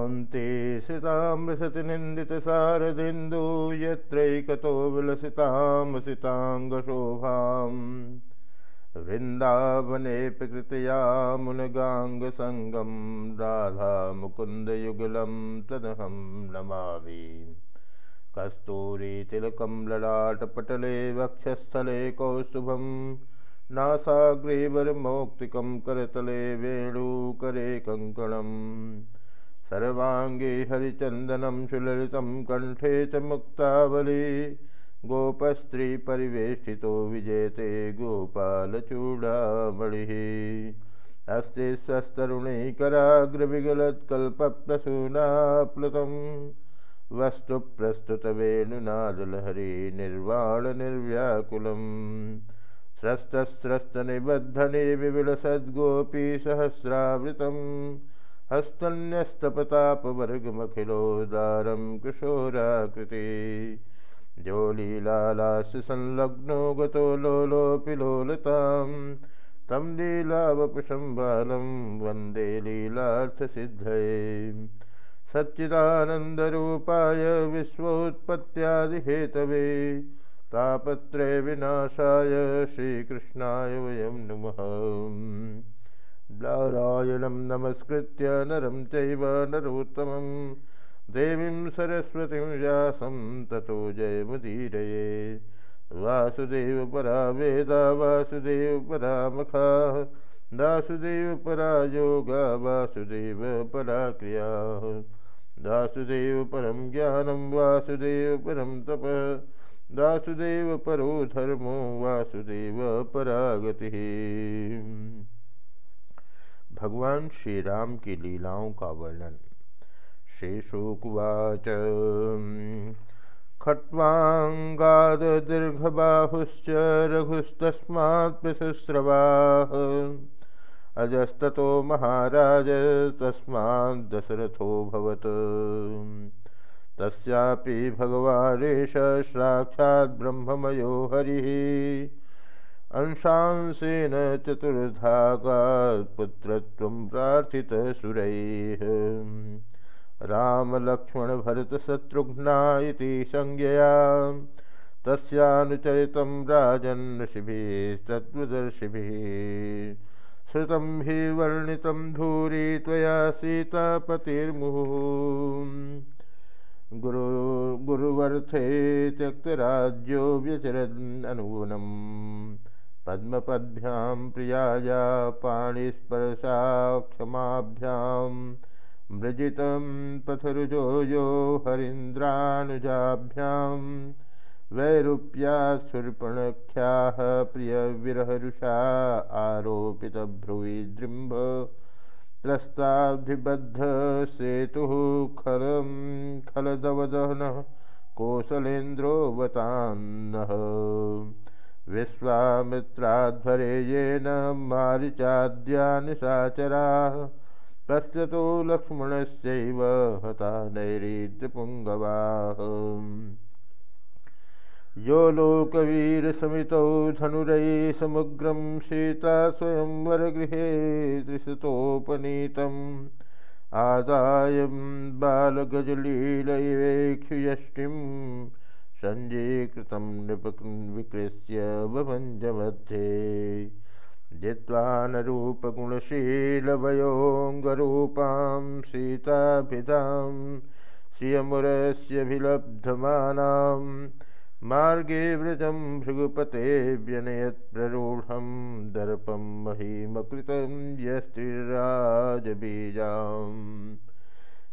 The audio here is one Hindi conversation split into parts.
कान्ते सितामृशति निन्दितसारदिन्दु यत्रैकतो विलसितां सिताङ्गशोभाम्। वृन्दावनेऽपि कृतया मुनगाङ्गसङ्गं राधा मुकुन्दयुगलं तदहं नमामि। कस्तूरीतिलकं ललाटपटले वक्षस्थले कौस्तुभं नासाग्रेवरमौक्तिकं करतले वेणुकरे कङ्कणम् सर्वाङ्गे हरिचन्दनं सुललितं कण्ठे च मुक्तावली। गोपस्त्रीपरिवेष्टितो विजयते गोपालचूडामणिः अस्ति स्वस्तरुणैकराग्रविगलत्कल्पप्रसूनाप्लुतं वस्तु प्रस्तुतवेणुनादलहरी निर्वाणनिर्व्याकुलम् स्रस्तस्रस्तनिबद्धने विविलसद्गोपी सहस्रावृतं हस्तन्यस्तपतापवर्गमखिलोदारं किशोराकृति। जो लीलालास्य संलग्नो गतो लोलोऽपि लोलतां तं लीलावपुषं बालं वन्दे लीलार्थसिद्धये। सच्चिदानन्दरूपाय विश्वोत्पत्त्यादिहेतवे। तापत्रय विनाशाय श्रीकृष्णाय वयं नुमः नारायणं नमस्कृत्य नरं चैव नरोत्तमम् देवीं सरस्वतीं व्यासं ततो जयमुदीरये। वासुदेव परा वेदा वासुदेव परा मखा दासुदेव योगा वासुदेव परा क्रिया दासुदेव परं ज्ञानं, वासुदेव परं तप। दासुदेव परो धर्मो, वासुदेव परागति। भगवान श्री राम की लीलाओं का वर्णन। शेषोकुवाच खट्वाङ्गाददीर्घबाहुश्च रघुस्तस्मात् पृशुस्रवाः अजस्ततो महाराज, तस्मात् दशरथोऽभवत् तस्यापि भगवानेश साक्षात् ब्रह्ममयो हरिः। अंशांसेन चतुर्धागात् पुत्रत्वं प्रार्थितसुरैः रामलक्ष्मणभरतशत्रुघ्ना इति संज्ञया। तस्यानुचरितं राजन् ऋषिभिस्तत्त्वदर्शिभिः श्रुतं हि वर्णितं धूरी त्वया सीतापतिर्मुहुः। गुरु, गुरुवर्थे त्यक्तराज्यो व्यचरदनूनं पद्मपद्भ्यां प्रियाया पाणिस्पर्शाक्षमाभ्यां मृजितं पथरुजो यो हरीन्द्रानुजाभ्यां वैरूप्याच्छुर्पणख्याः प्रियविरहरुषा आरोपितभ्रुविजृम्भ त्रस्ताब्धिबद्धसेतुः खलं खलदवदहनः कोसलेन्द्रोऽवतान्नः विश्वामित्राध्वरे येन मारिचाद्यानिशाचराः। पश्यतो लक्ष्मणस्यैव हता नैरीत्यपुङ्गवाः। यो लोकवीरसमितौ धनुरैः समुग्रं सीता स्वयंवरगृहे त्रिशतोपनीतम्। आदाय बालगजलीलैवेक्षुयष्टिं सञ्जीकृतं नृपविकृत्य बभञ्जमध्ये जित्वानरूपगुणशीलवयोऽङ्गरूपां सीताभिधां श्रियमुरस्यभिलब्धमानां मार्गे व्रजं भृगुपते व्यनयत्प्ररूढं दर्पं महीमकृतं यस्त्रिराजबीजां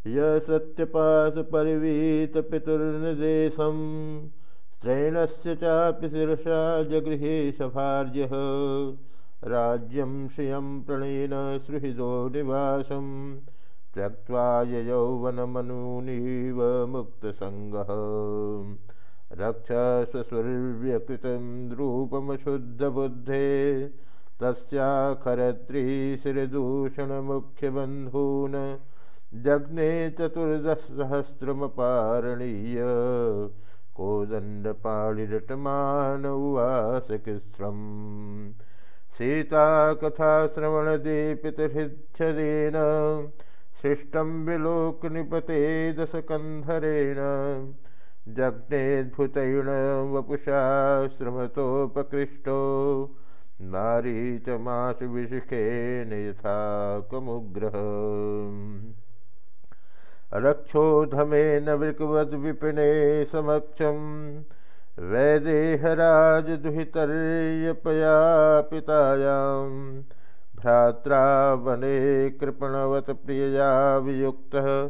य सत्यपाशपरिवीतपितुर्निदेशं स्त्रैणस्य चापि शिरसा जगृहे सभार्यः। राज्यं श्रियं प्रणयेन सुहृदो निवासं त्यक्त्वा यौवनमनूनीव मुक्तसङ्गः। रक्ष स्वस्वर्व्यकृतं रूपमशुद्धबुद्धे तस्याखरत्रिशिरदूषणमुख्यबन्धून् जग्ने चतुर्दशसहस्रमपारणीय। कोदण्डपाणिरटमान उवासकिस्रम् सीताकथाश्रवणदीपितहृच्छदेन शिष्टं विलोकनिपते दशकन्धरेण जग्नेद्भुतैण वपुषा श्रमतोपकृष्टो नारीचमाशु विशिखेन यथा कमुग्रह रक्षोधमेन वृकवद्विपिने समक्षं वैदेहराजदुहितर्यपया पितायां भ्रात्रा वने कृपणवत प्रियया वियुक्तः।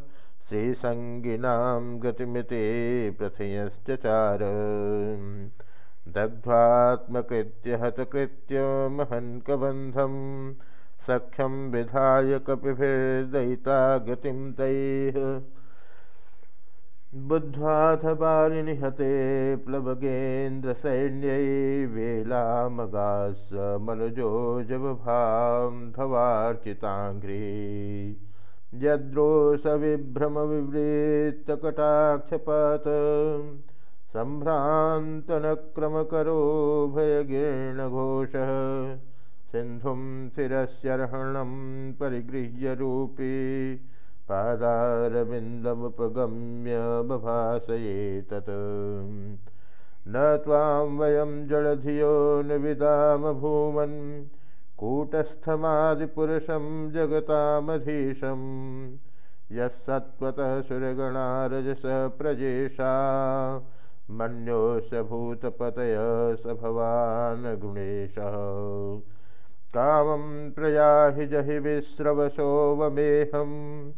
श्रीसङ्गिनां गतिमिते प्रथयश्चचार दग्ध्वात्मकृत्य हतकृत्य महन्कबन्धम्। सख्यम विधाय कपिभिर्दयिता गतिम तैः। बुद्ध्वाथ बालिनिहते प्लवगेन्द्रसैन्यै वेलामगास मनुजो जवभां धवार्चिताङ्घ्री यद्रोषविभ्रमविवृत्तकटाक्षपात सम्भ्रान्तनक्रमकरो भयगीर्णघोषः सिंधुम शिरस्यर्हणं परिगृह्य रूपी पादारविन्दमुपगम्य बभासये तत् न त्वां वयं जडधियो न विदाम भूमन् कूटस्थमादिपुरुषं जगतामधीशं यः सत्त्वतः सुरगणारजस प्रजेशा मन्योस्य भूतपतय स भवान् गुणेशः कामं प्रयाहि जहि विस्रवशो वमेहं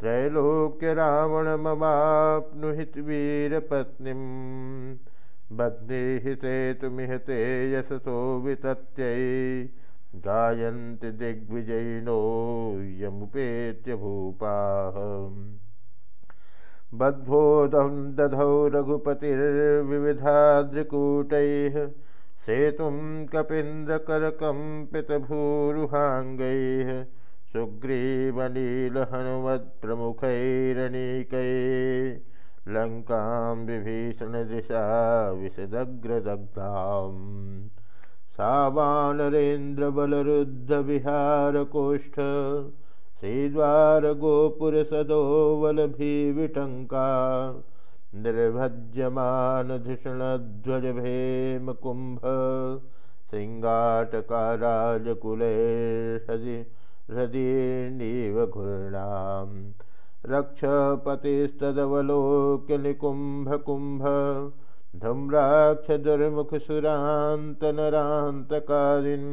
त्रैलोक्यरावणममाप्नुहि वीरपत्नीं बध्निहिते तुमिहते यसतो वितत्यै। गायन्ति दिग्विजयिनो यमुपेत्य भूपाः। बद्भोदं दधौ रघुपतिर्विविधाद्रिकूटैः। सेतुं कपीन्द्रकरकम्पितभूरुहाङ्गैः सुग्रीवनीलहनुमत्प्रमुखैरनीकैः लङ्कां विभीषणदिशा विशदग्रदग्धाम् सा वानरेन्द्रबलरुद्धविहारकोष्ठ श्रीद्वारगोपुरसदोवलभीविटङ्का निर्भज्यमानधिषणध्वजभेमकुम्भ शृङ्गाटकाराजकुलैर्हृदि हृदीर्णीव घूर्णां रक्षपतिस्तदवलोक्यनिकुम्भकुम्भ धूम्राक्षदुर्मुखसुरान्तनरान्तकादिन्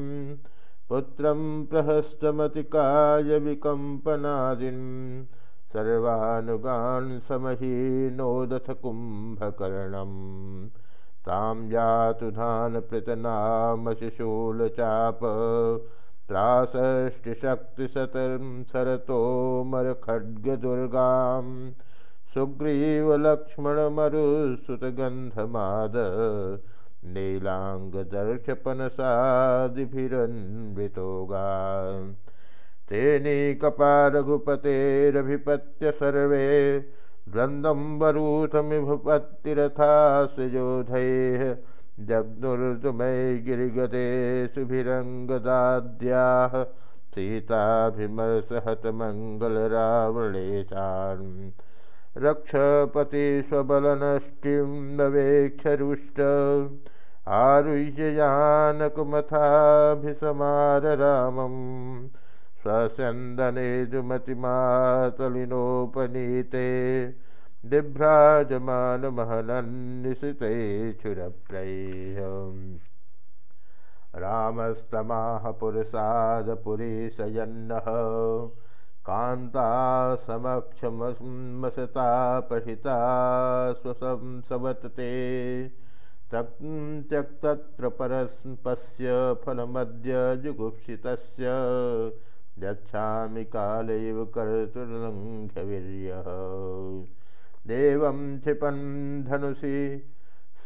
पुत्रं प्रहस्तमतिकाय विकम्पनादिन् सर्वानुगान् समहीनोदथ कुम्भकर्णम् तां यातु धानपृतनामशिशूलचाप त्रासष्टिशक्तिशतं सरतोमरखड्गदुर्गां सुग्रीवलक्ष्मणमरुसुतगन्धमाद नीलाङ्गदर्शपनसादिभिरन्वितोगा। तेनीकपारघुपतेरभिपत्य सर्वे द्वन्द्वं वरूथमिभुपत्तिरथासयोधैः जग्नुर्दुमय गिरिगते सुभिरङ्गदाद्याः सीताभिमर्शहतमङ्गलरावणेशान् रक्षपति स्वबलनष्टिं नवेक्षरुष्ट आरुह्य जानकुमथाभिसमाररामम् स्वस्यन्दने जुमतिमातलिनोपनीते दिभ्राजमानमहनन्निशिते छुरप्रैः रामस्तमाह पुरुषादपुरीशयन्नः कान्ता समक्षमसता पठिता स्वसंसवतते त्यक्तत्र परस्पस्य फलमद्य जुगुप्सितस्य गच्छामि कालैव कर्तुर्लङ्घ्यवीर्यः देवं क्षिपन् धनुषि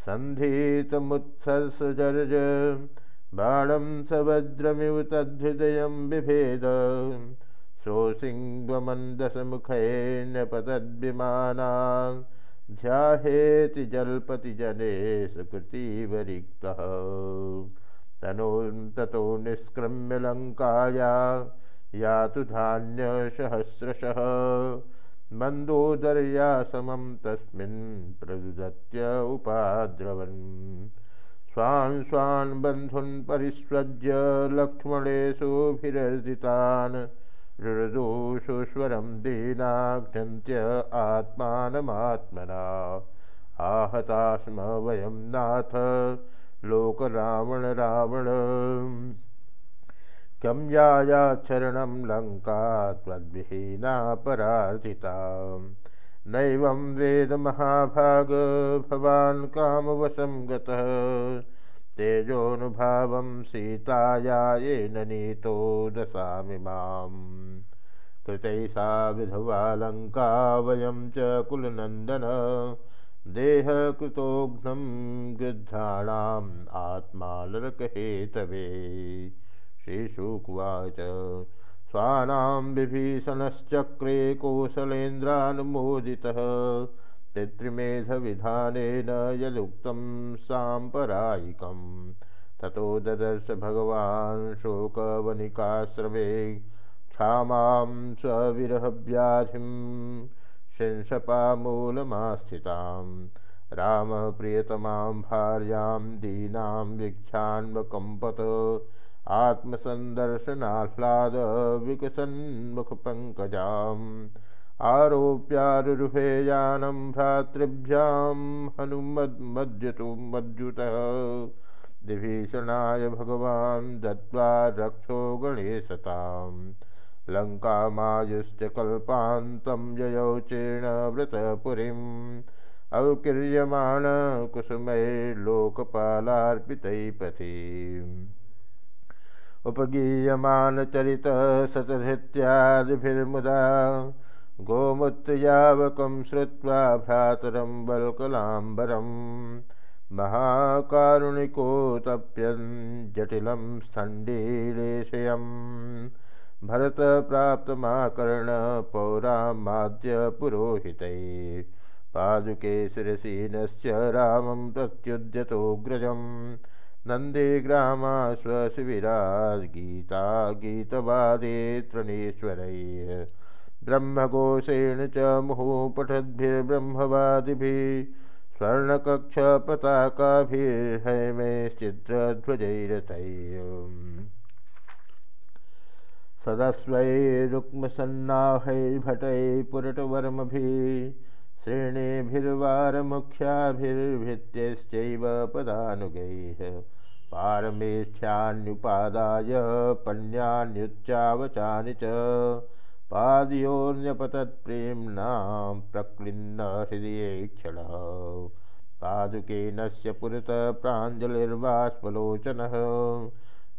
सन्धीतमुत्सर्ज बाणं सवज्रमिव तद्हृदयं बिभेद। सोऽसिङ्गमन्दसमुखैर्नपतद्विमाना ध्याहेति जल्पतिजने सुकृतीवरिक्तः। तनो ततो निष्क्रम्य लङ्काया या तो धान्यसहस्रशः मन्दोदर्या समं तस्मिन् प्रदुदत्य उपाद्रवन्। स्वान् स्वान् बन्धुन् परिस्वज्य लक्ष्मणेषुभिरर्जितान् रुरुदुषुस्वरं दीनाघ्नन्त्य आत्मानमात्मना। आहता स्म वयं नाथ। लोकरावण, रावण। कं यायाच्छरणं लङ्का त्वद्विहीना परार्जिता। नैवं वेदमहाभाग भवान् कामवशं गतः। तेजोनुभावं सीताया येन नीतो दशामि माम्। कृतैषा विधवा लङ्का वयं च कुलनन्दन। देहकृतोघ्नं गृध्राणाम् आत्मा नरकहेतवे श्रीशुकुवाच। स्वानां विभीषणश्चक्रे कौशलेन्द्रानुमोदितः। पितृमेधविधानेन यदुक्तं साम्परायिकं ततो ददर्श भगवान् शोकवनिकाश्रमे क्षामां स्वविरहव्याधिं शिंशपामूलमास्थितां रामः प्रियतमां भार्यां दीनां वीक्षान्वकम्पत आत्मसन्दर्शनाह्लाद विकसन्मुखपङ्कजाम् आरोप्यारुहे यानं भ्रातृभ्यां हनुमद्मज्जतु मज्जुतः विभीषणाय भगवान् दत्त्वा रक्षो गणेशतां लङ्कामायुश्च कल्पान्तं ययौ चीर्णव्रतपुरीम् अवकीर्यमाणकुसुमैर्लोकपालार्पितैपथि उपगीयमानचरित शतधृत्यादिभिर्मुदा गोमूत्रयावकं श्रुत्वा भ्रातरं वल्कलाम्बरं महाकारुणिकोतप्यं जटिलं स्थण्डीलेशयं भरतप्राप्तमाकर्णपौरामाद्यपुरोहितैः। पादुके शिरसीनस्य रामं प्रत्युद्यतोऽग्रजम् नन्दीग्रामा स्वशिबिराद् गीता गीतवादे तृणेश्वरैः ब्रह्मघोषेण च मुहुपठद्भिर्ब्रह्मवादिभिः स्वर्णकक्षपताकाभिर्हैमैश्चित्रध्वजैरथैः सदस्वैरुक्मसन्नाहैर्भटैः पुरटवर्मभिः श्रेणीभिर्वारमुख्याभिर्भित्यश्चैव पदानुगैः पारमेष्ठ्यान्युपादाय पण्यान्युच्चावचानि च पादयोन्यपतत्प्रेम्णां प्रक्लिन्न हृदयेक्षणः पादुकेनस्य पुरतः प्राञ्जलिर्बाष्पलोचनः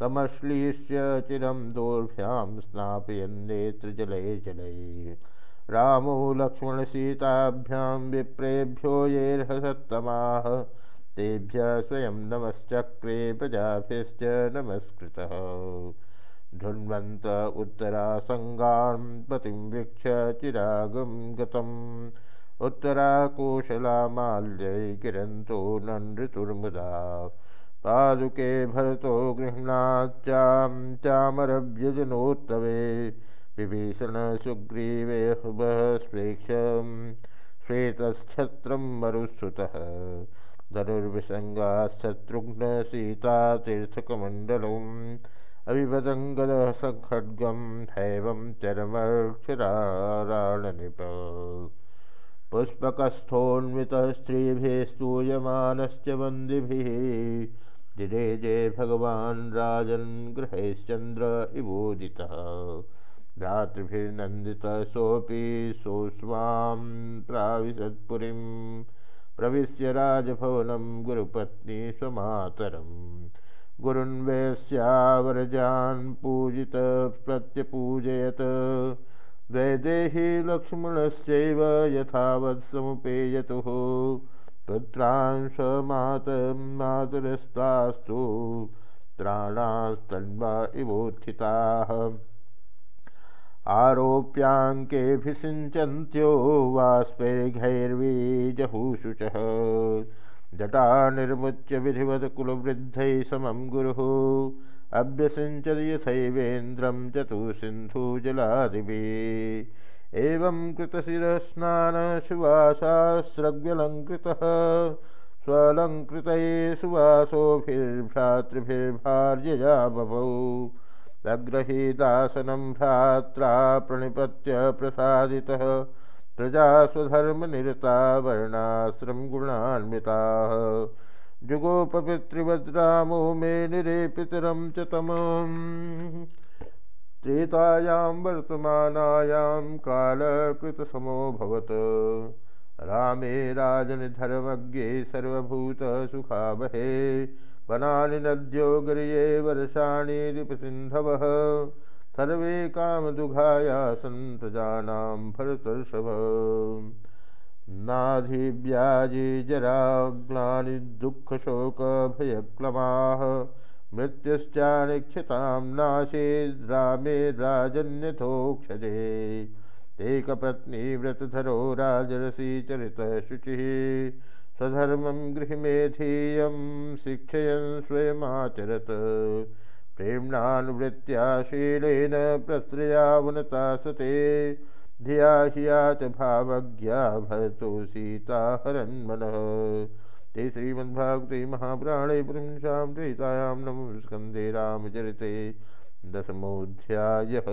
तमश्लीष्य चिरं दोर्भ्यां स्नापयन्नेत्रजलैः जलैः रामो लक्ष्मणसीताभ्यां विप्रेभ्यो येर्हसत्तमाः। तेभ्य स्वयं नमश्चक्रे प्रजाभ्यश्च नमस्कृतः। धुन्वन्त उत्तरासङ्गान् पतिं वीक्ष्य चिरागं गतम्। उत्तराकोशलामाल्यै किरन्तो नन्दृतुर्मुदा। पादुके भरतो गृह्णाच्चां चामरव्यजनोत्तवे विभीषणसुग्रीवेहबः स्वेक्षं श्वेतच्छत्रं मरुश्रुतः धनुर्विसङ्गात् शत्रुघ्नसीतातीर्थकमण्डलम् अभिवदङ्गदः सखड्गं हैवं चरमक्षराराणनिप। पुष्पकस्थोन्वितः स्त्रीभिः स्तूयमानश्च वन्दिभिः। दिने जय भगवान् राजन् इवोदितः। भ्रातृभिर्नन्दितः सोऽपि सोऽस्वां प्राविशत्पुरीं प्रविश्य राजभवनं गुरुपत्नी स्वमातरम् गुरुन्वैस्यावरजान् पूजित प्रत्यपूजयत। वैदेही लक्ष्मणश्चैव यथावत् समुपेयतुः। पुत्रान् स्वमातमातुरस्तास्तु त्राणास्तन्वा इवोत्थिताः आरोप्याङ्केऽभिषिञ्चन्त्यो वाष्पैर्घैर्वीजहुषुचः जटा निर्मुच्य विधिवत् कुलवृद्धैः समं गुरुः। अभ्यसिंचद यथैवेन्द्रं चतु सिन्धुजलादिभिः एवं कृतशिरस्नानशुवासास्रग्व्यलङ्कृतः स्वलङ्कृतये सुवासोभिर्भ्रातृभिर्भार्यया बभौ। अग्रहीदासनं भ्रात्रा प्रणिपत्य प्रसादितः प्रजा स्वधर्मनिरता वर्णाश्रम गुणान्विताः। जुगोपपितृवज्रामो मे निरेपितरं च तमम्। त्रेतायां वर्तमानायां कालकृतसमोऽभवत् रामे राजनधर्मज्ञे सर्वभूतसुखावहे। वनानि नद्यो गिर्ये वर्षाणि रिपसिन्धवः सर्वे कामदुघाया सन्तजानां भरतर्षभ। नाधिव्याजी जराग्लानि दुःखशोकभयक्लमाः। मृत्युश्चानिक्षतां नाशे रामे राजन्यथोक्षजे एकपत्नीव्रतधरो राजरसी चरितशुचिः। स्वधर्मं गृहमेधीयं शिक्षयन् स्वयमाचरत्। प्रेम्णानुवृत्त्या शीलेन प्रत्रयावनता सते। धिया हिया च भावज्ञा भरतो सीता हरन्मनः ते श्रीमद्भागवते महापुराणे पुंसां त्रेतायां नमो स्कन्दे रामचरिते दशमोऽध्यायः।